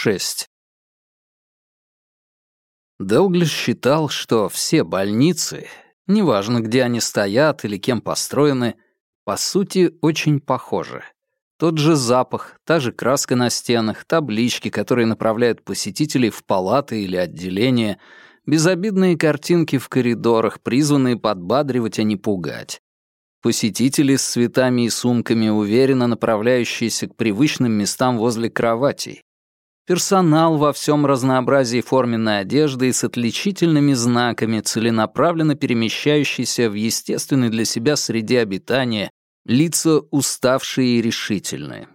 6. Делглиш считал, что все больницы, неважно, где они стоят или кем построены, по сути, очень похожи. Тот же запах, та же краска на стенах, таблички, которые направляют посетителей в палаты или отделения, безобидные картинки в коридорах, призванные подбадривать, а не пугать. Посетители с цветами и сумками, уверенно направляющиеся к привычным местам возле кроватей. Персонал во всем разнообразии форменной одежды и с отличительными знаками, целенаправленно перемещающийся в естественной для себя среде обитания, лица уставшие и решительные.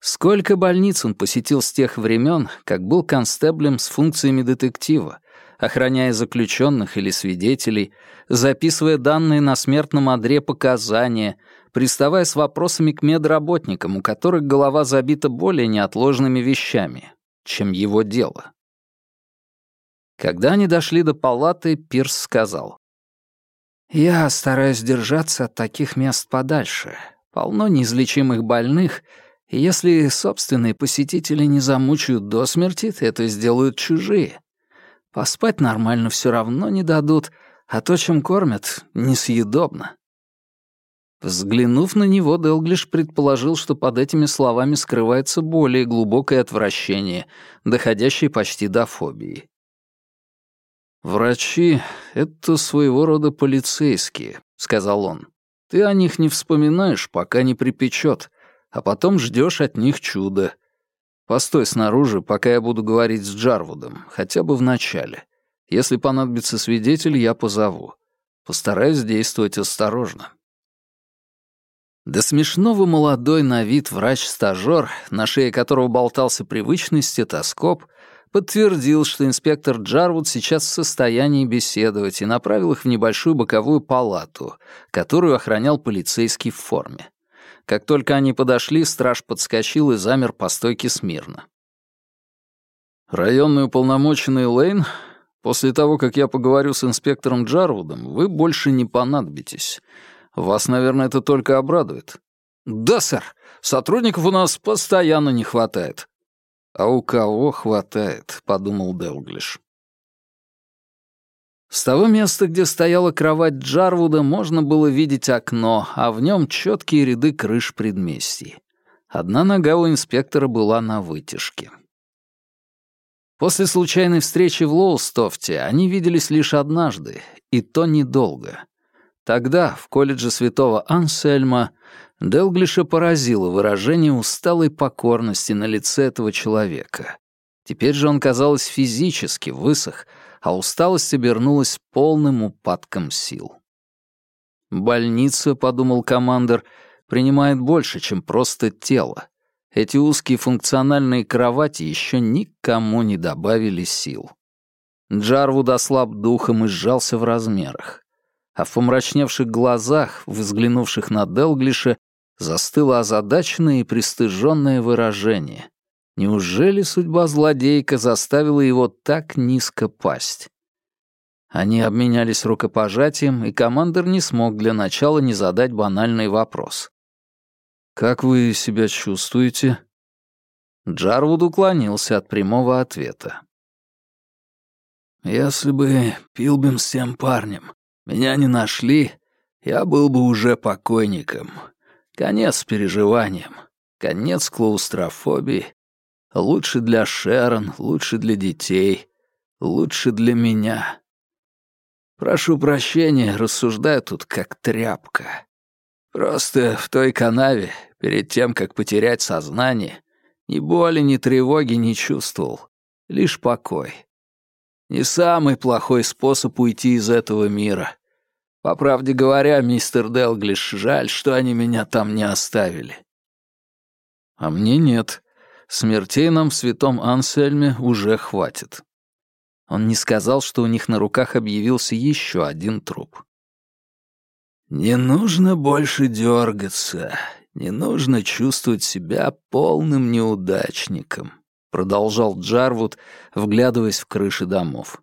Сколько больниц он посетил с тех времен, как был констеблем с функциями детектива, охраняя заключенных или свидетелей, записывая данные на смертном одре показания, приставая с вопросами к медработникам, у которых голова забита более неотложными вещами, чем его дело. Когда они дошли до палаты, Пирс сказал. «Я стараюсь держаться от таких мест подальше. Полно неизлечимых больных, и если собственные посетители не замучают до смерти, это сделают чужие. Поспать нормально все равно не дадут, а то, чем кормят, несъедобно. Взглянув на него, Делглиш предположил, что под этими словами скрывается более глубокое отвращение, доходящее почти до фобии. «Врачи — это своего рода полицейские», — сказал он. «Ты о них не вспоминаешь, пока не припечет, а потом ждешь от них чуда. Постой снаружи, пока я буду говорить с Джарвудом, хотя бы в начале. Если понадобится свидетель, я позову. Постараюсь действовать осторожно. До смешного молодой на вид врач-стажёр, на шее которого болтался привычный стетоскоп, подтвердил, что инспектор Джарвуд сейчас в состоянии беседовать и направил их в небольшую боковую палату, которую охранял полицейский в форме. Как только они подошли, страж подскочил и замер по стойке смирно. «Районный уполномоченный Лейн, после того, как я поговорю с инспектором Джарвудом, вы больше не понадобитесь. Вас, наверное, это только обрадует». «Да, сэр. Сотрудников у нас постоянно не хватает». «А у кого хватает?» — подумал Делглиш. С того места, где стояла кровать Джарвуда, можно было видеть окно, а в нем четкие ряды крыш предместий. Одна нога у инспектора была на вытяжке. После случайной встречи в Лоустофте они виделись лишь однажды, и то недолго. Тогда, в колледже святого Ансельма, Делглиша поразило выражение усталой покорности на лице этого человека. Теперь же он, казалось, физически высох, а усталость обернулась полным упадком сил. «Больница», — подумал командир, — «принимает больше, чем просто тело. Эти узкие функциональные кровати еще никому не добавили сил». Джарвуд ослаб духом и сжался в размерах. А в помрачневших глазах, взглянувших на Делглиша, застыло озадаченное и пристыженное выражение. Неужели судьба злодейка заставила его так низко пасть? Они обменялись рукопожатием, и командир не смог для начала не задать банальный вопрос. «Как вы себя чувствуете?» Джарвуд уклонился от прямого ответа. «Если бы Пилбим с тем парнем меня не нашли, я был бы уже покойником. Конец переживаниям, конец клаустрофобии, Лучше для Шерон, лучше для детей, лучше для меня. Прошу прощения, рассуждаю тут как тряпка. Просто в той канаве, перед тем, как потерять сознание, ни боли, ни тревоги не чувствовал, лишь покой. Не самый плохой способ уйти из этого мира. По правде говоря, мистер Делглиш, жаль, что они меня там не оставили. А мне нет. Смертей нам в святом Ансельме уже хватит. Он не сказал, что у них на руках объявился еще один труп. «Не нужно больше дергаться, не нужно чувствовать себя полным неудачником», продолжал Джарвуд, вглядываясь в крыши домов.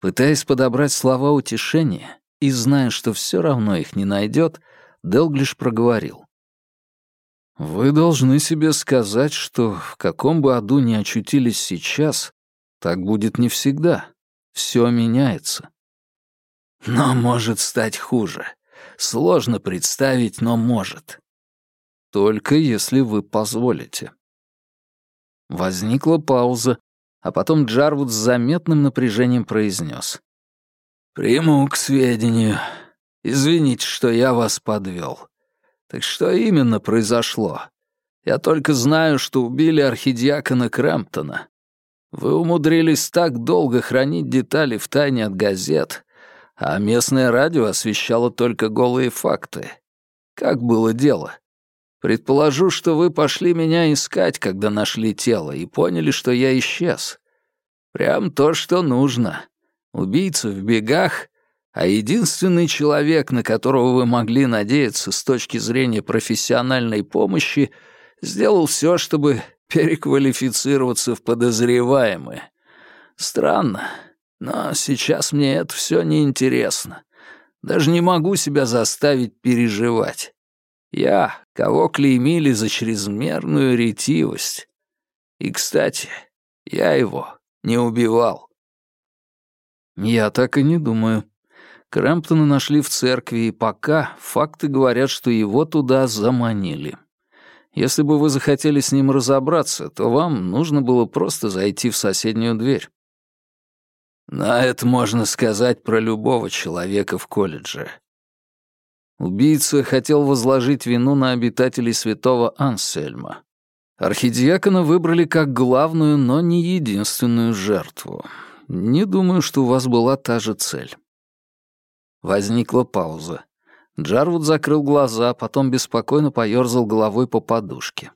Пытаясь подобрать слова утешения и зная, что все равно их не найдет, Делглиш проговорил. Вы должны себе сказать, что в каком бы аду ни очутились сейчас, так будет не всегда. Все меняется. Но может стать хуже. Сложно представить, но может. Только если вы позволите. Возникла пауза, а потом Джарвуд с заметным напряжением произнес. «Приму к сведению. Извините, что я вас подвел. Так что именно произошло? Я только знаю, что убили архидиакона Крэмптона. Вы умудрились так долго хранить детали в тайне от газет, а местное радио освещало только голые факты. Как было дело? Предположу, что вы пошли меня искать, когда нашли тело, и поняли, что я исчез. Прям то, что нужно. Убийца в бегах, а единственный человек, на которого вы могли надеяться с точки зрения профессиональной помощи, сделал все, чтобы переквалифицироваться в подозреваемые. Странно, но сейчас мне это все неинтересно. Даже не могу себя заставить переживать. Я, кого клеймили за чрезмерную ретивость. И, кстати, я его не убивал. Я так и не думаю. Крэмптона нашли в церкви, и пока факты говорят, что его туда заманили. Если бы вы захотели с ним разобраться, то вам нужно было просто зайти в соседнюю дверь. На это можно сказать про любого человека в колледже. Убийца хотел возложить вину на обитателей святого Ансельма. Архидиакона выбрали как главную, но не единственную жертву. Не думаю, что у вас была та же цель. Возникла пауза. Джарвуд закрыл глаза, потом беспокойно поёрзал головой по подушке.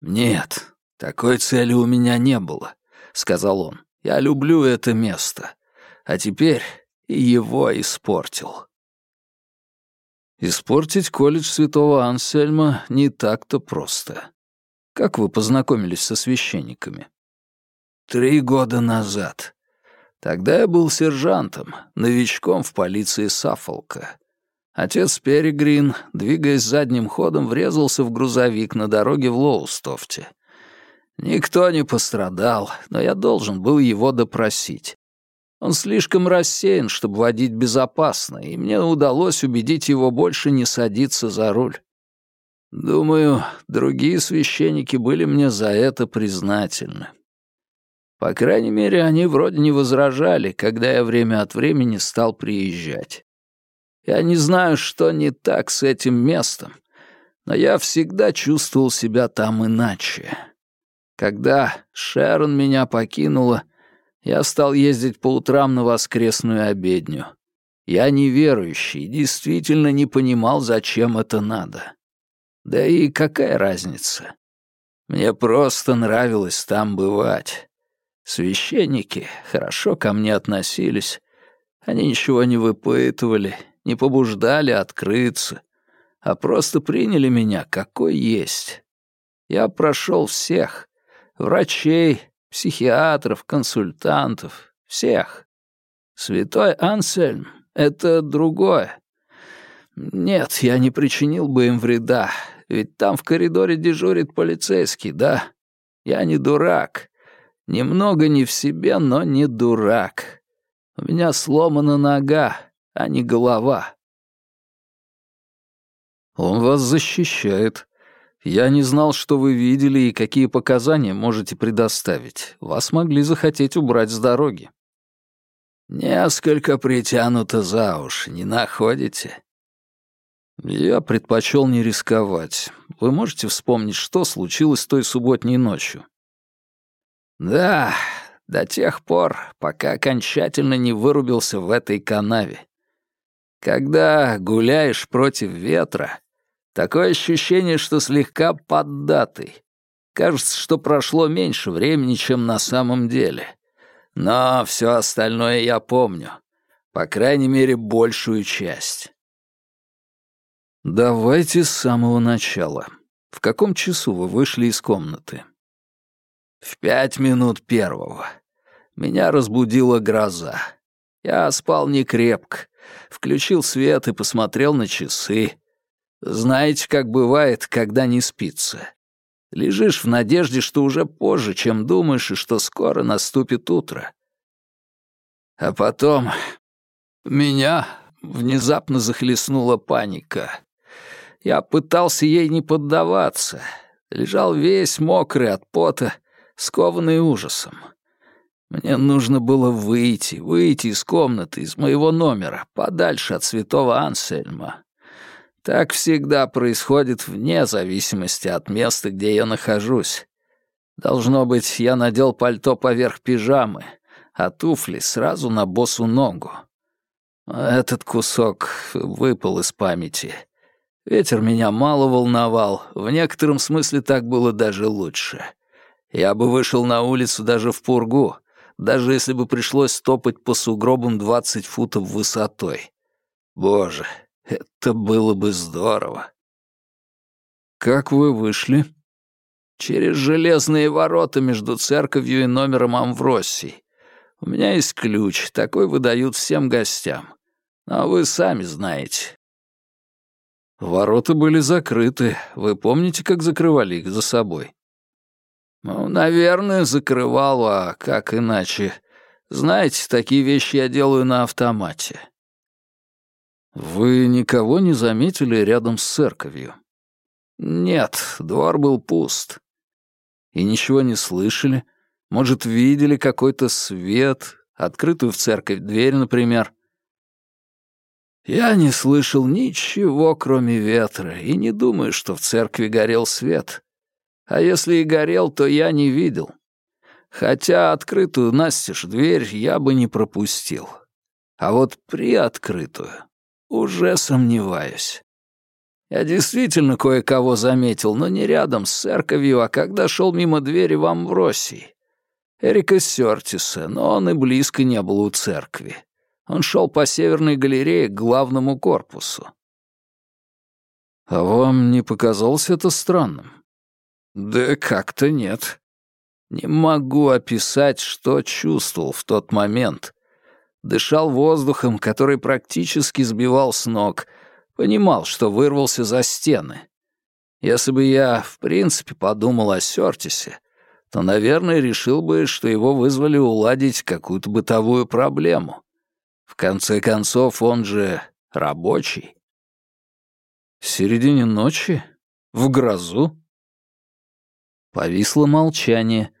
«Нет, такой цели у меня не было», — сказал он. «Я люблю это место. А теперь его испортил». Испортить колледж святого Ансельма не так-то просто. Как вы познакомились со священниками? Три года назад. Тогда я был сержантом, новичком в полиции Саффолка. Отец Перегрин, двигаясь задним ходом, врезался в грузовик на дороге в Лоустофте. Никто не пострадал, но я должен был его допросить. Он слишком рассеян, чтобы водить безопасно, и мне удалось убедить его больше не садиться за руль. Думаю, другие священники были мне за это признательны. По крайней мере, они вроде не возражали, когда я время от времени стал приезжать. Я не знаю, что не так с этим местом, но я всегда чувствовал себя там иначе. Когда Шерон меня покинула — я стал ездить по утрам на воскресную обедню. Я неверующий, действительно не понимал, зачем это надо. Да и какая разница? Мне просто нравилось там бывать. Священники хорошо ко мне относились. Они ничего не выпытывали, не побуждали открыться, а просто приняли меня какой есть. Я прошел всех — врачей, психиатров, консультантов, всех. Святой Ансельм — это другое. Нет, я не причинил бы им вреда, ведь там в коридоре дежурит полицейский, да? Я не дурак. Немного не в себе, но не дурак. У меня сломана нога, а не голова. Он вас защищает. Я не знал, что вы видели и какие показания можете предоставить. Вас могли захотеть убрать с дороги. Несколько притянуто за уши, не находите? Я предпочел не рисковать. Вы можете вспомнить, что случилось той субботней ночью? Да, до тех пор, пока окончательно не вырубился в этой канаве. Когда гуляешь против ветра, Такое ощущение, что слегка поддатый. Кажется, что прошло меньше времени, чем на самом деле. Но все остальное я помню. По крайней мере, большую часть. Давайте с самого начала. В каком часу вы вышли из комнаты? В пять минут первого. Меня разбудила гроза. Я спал не крепко. Включил свет и посмотрел на часы. Знаете, как бывает, когда не спится. Лежишь в надежде, что уже позже, чем думаешь, и что скоро наступит утро. А потом меня внезапно захлестнула паника. Я пытался ей не поддаваться. Лежал весь мокрый от пота, скованный ужасом. Мне нужно было выйти, выйти из комнаты, из моего номера, подальше от святого Ансельма. Так всегда происходит вне зависимости от места, где я нахожусь. Должно быть, я надел пальто поверх пижамы, а туфли сразу на босу ногу. Этот кусок выпал из памяти. Ветер меня мало волновал, в некотором смысле так было даже лучше. Я бы вышел на улицу даже в пургу, даже если бы пришлось стопать по сугробам двадцать футов высотой. Боже, это было бы здорово. Как вы вышли? Через железные ворота между церковью и номером Амвросий. У меня есть ключ, такой выдают всем гостям. А вы сами знаете. Ворота были закрыты. Вы помните, как закрывали их за собой? Ну, наверное, закрывал, а как иначе? Знаете, такие вещи я делаю на автомате. «Вы никого не заметили рядом с церковью?» «Нет, двор был пуст». «И ничего не слышали? Может, видели какой-то свет, открытую в церковь дверь, например?» «Я не слышал ничего, кроме ветра, и не думаю, что в церкви горел свет. А если и горел, то я не видел. Хотя открытую настежь дверь я бы не пропустил. А вот приоткрытую уже сомневаюсь. Я действительно кое-кого заметил, но не рядом с церковью, а когда шел мимо двери в Амвросии. Эрика Сёртиса, но он и близко не был у церкви. Он шел по северной галерее к главному корпусу. «А вам не показалось это странным?» «Да как-то нет. Не могу описать, что чувствовал в тот момент, дышал воздухом, который практически сбивал с ног, понимал, что вырвался за стены. Если бы я, в принципе, подумал о Сёртисе, то, наверное, решил бы, что его вызвали уладить какую-то бытовую проблему. В конце концов, он же рабочий. В середине ночи? В грозу? Повисло молчание,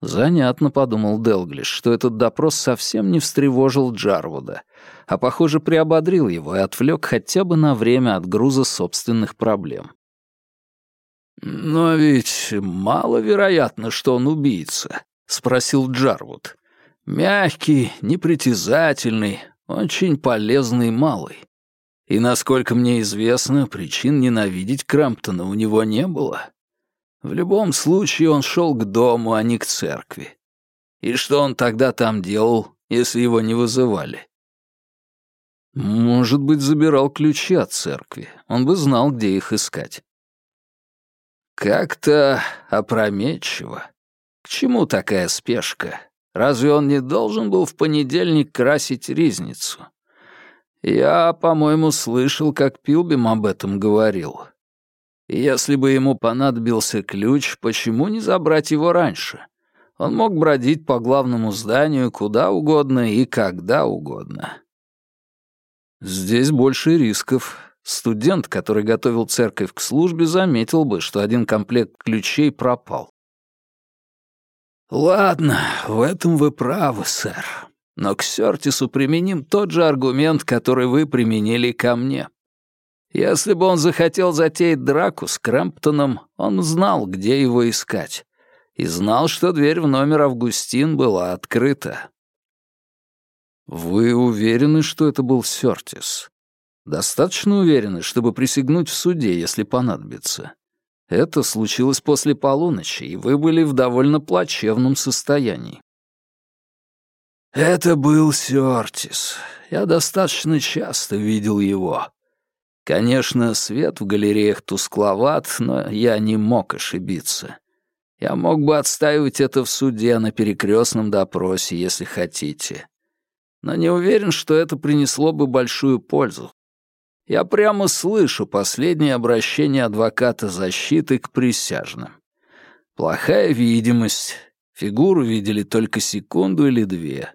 Занятно, подумал Делглиш, что этот допрос совсем не встревожил Джарвуда, а, похоже, приободрил его и отвлек хотя бы на время от груза собственных проблем. «Но ведь маловероятно, что он убийца», — спросил Джарвуд. «Мягкий, непритязательный, очень полезный малый. И, насколько мне известно, причин ненавидеть Крамптона у него не было. В любом случае он шел к дому, а не к церкви. И что он тогда там делал, если его не вызывали? Может быть, забирал ключи от церкви. Он бы знал, где их искать. Как-то опрометчиво. К чему такая спешка? Разве он не должен был в понедельник красить ризницу? Я, по-моему, слышал, как Пилбим об этом говорил. Если бы ему понадобился ключ, почему не забрать его раньше? Он мог бродить по главному зданию куда угодно и когда угодно. Здесь больше рисков. Студент, который готовил церковь к службе, заметил бы, что один комплект ключей пропал. «Ладно, в этом вы правы, сэр. Но к Сёртису применим тот же аргумент, который вы применили ко мне. Если бы он захотел затеять драку с Крэмптоном, он знал, где его искать. И знал, что дверь в номер Августин была открыта. «Вы уверены, что это был Сёртис? Достаточно уверены, чтобы присягнуть в суде, если понадобится? Это случилось после полуночи, и вы были в довольно плачевном состоянии». «Это был Сёртис. Я достаточно часто видел его. Конечно, свет в галереях тускловат, но я не мог ошибиться. Я мог бы отстаивать это в суде на перекрестном допросе, если хотите. Но не уверен, что это принесло бы большую пользу. Я прямо слышу последнее обращение адвоката защиты к присяжным. Плохая видимость. Фигуру видели только секунду или две.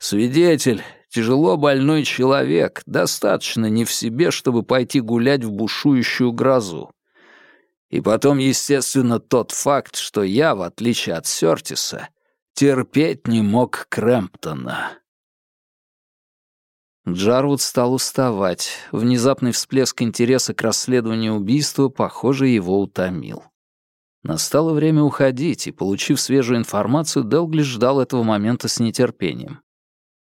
Свидетель — тяжело больной человек, достаточно не в себе, чтобы пойти гулять в бушующую грозу. И потом, естественно, тот факт, что я, в отличие от Сёртиса, терпеть не мог Крэмптона. Джарвуд стал уставать. Внезапный всплеск интереса к расследованию убийства, похоже, его утомил. Настало время уходить, и, получив свежую информацию, Делглиш ждал этого момента с нетерпением.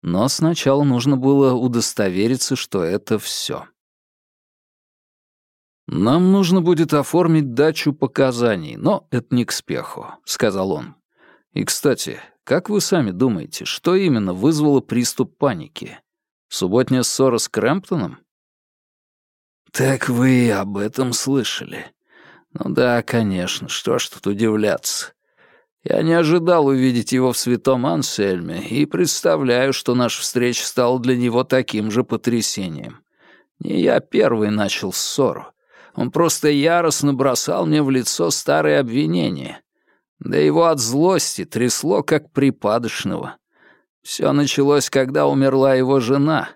Но сначала нужно было удостовериться, что это все. «Нам нужно будет оформить дачу показаний, но это не к спеху», — сказал он. «И, кстати, как вы сами думаете, что именно вызвало приступ паники? Субботняя ссора с Крэмптоном? Так вы об этом слышали. Ну да, конечно, что ж тут удивляться. Я не ожидал увидеть его в святом Ансельме и представляю, что наша встреча стала для него таким же потрясением. Не я первый начал ссору. Он просто яростно бросал мне в лицо старые обвинения. Да его от злости трясло, как припадочного. Все началось, когда умерла его жена.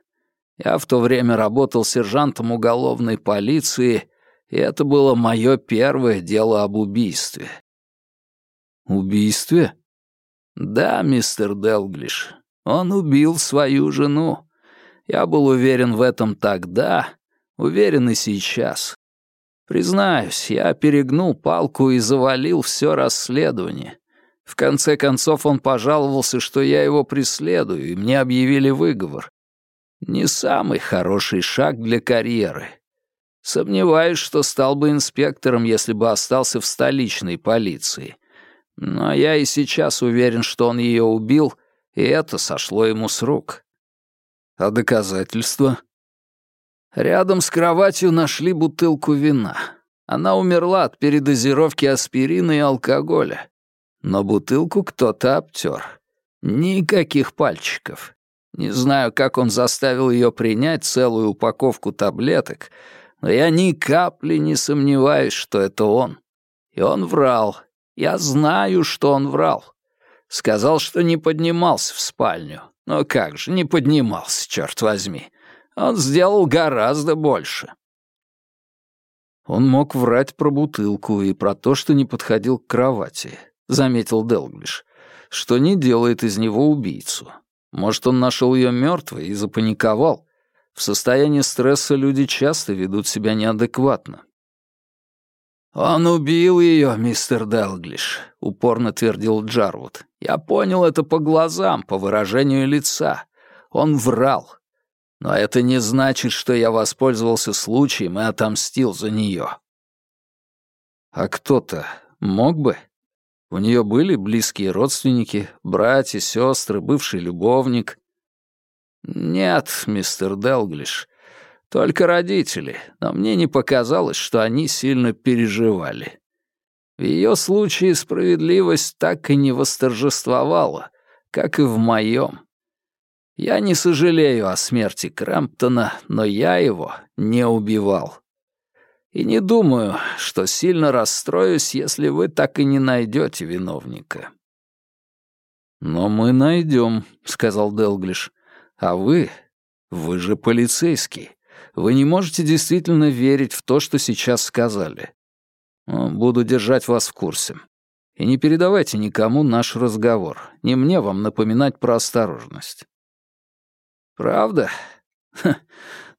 Я в то время работал сержантом уголовной полиции, и это было мое первое дело об убийстве. Убийстве? Да, мистер Делглиш. Он убил свою жену. Я был уверен в этом тогда, уверен и сейчас. Признаюсь, я перегнул палку и завалил все расследование. В конце концов он пожаловался, что я его преследую, и мне объявили выговор. Не самый хороший шаг для карьеры. Сомневаюсь, что стал бы инспектором, если бы остался в столичной полиции. Но я и сейчас уверен, что он ее убил, и это сошло ему с рук. А доказательства? Рядом с кроватью нашли бутылку вина. Она умерла от передозировки аспирина и алкоголя. Но бутылку кто-то обтер. Никаких пальчиков. Не знаю, как он заставил ее принять целую упаковку таблеток, но я ни капли не сомневаюсь, что это он. И он врал. Я знаю, что он врал. Сказал, что не поднимался в спальню. Но как же, не поднимался, черт возьми. Он сделал гораздо больше. Он мог врать про бутылку и про то, что не подходил к кровати заметил Делглиш, что не делает из него убийцу. Может, он нашел ее мертвой и запаниковал. В состоянии стресса люди часто ведут себя неадекватно. «Он убил ее, мистер Делглиш», — упорно твердил Джарвуд. «Я понял это по глазам, по выражению лица. Он врал. Но это не значит, что я воспользовался случаем и отомстил за нее». «А кто-то мог бы?» У нее были близкие родственники, братья, сестры, бывший любовник. Нет, мистер Делглиш, только родители, но мне не показалось, что они сильно переживали. В ее случае справедливость так и не восторжествовала, как и в моем. Я не сожалею о смерти Крэмптона, но я его не убивал. И не думаю, что сильно расстроюсь, если вы так и не найдете виновника». «Но мы найдем», — сказал Делглиш. «А вы? Вы же полицейский. Вы не можете действительно верить в то, что сейчас сказали. Буду держать вас в курсе. И не передавайте никому наш разговор. Не мне вам напоминать про осторожность». «Правда? Ха,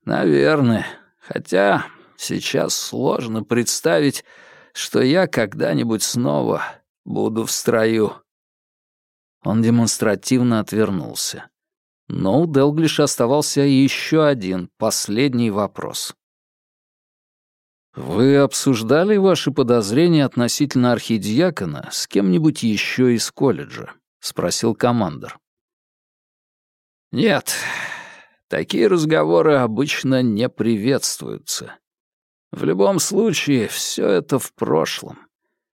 наверное. Хотя Сейчас сложно представить, что я когда-нибудь снова буду в строю». Он демонстративно отвернулся. Но у Делглиша оставался еще один, последний вопрос. «Вы обсуждали ваши подозрения относительно архидиакона с кем-нибудь еще из колледжа?» — спросил командор. «Нет, такие разговоры обычно не приветствуются. В любом случае, все это в прошлом.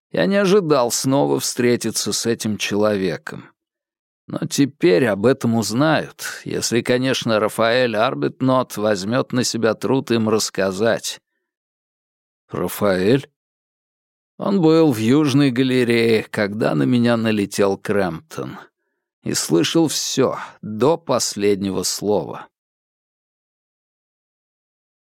Я не ожидал снова встретиться с этим человеком. Но теперь об этом узнают, если, конечно, Рафаэль Арбитнот возьмет на себя труд им рассказать. Рафаэль? Он был в Южной галерее, когда на меня налетел Крэмптон. И слышал все, до последнего слова.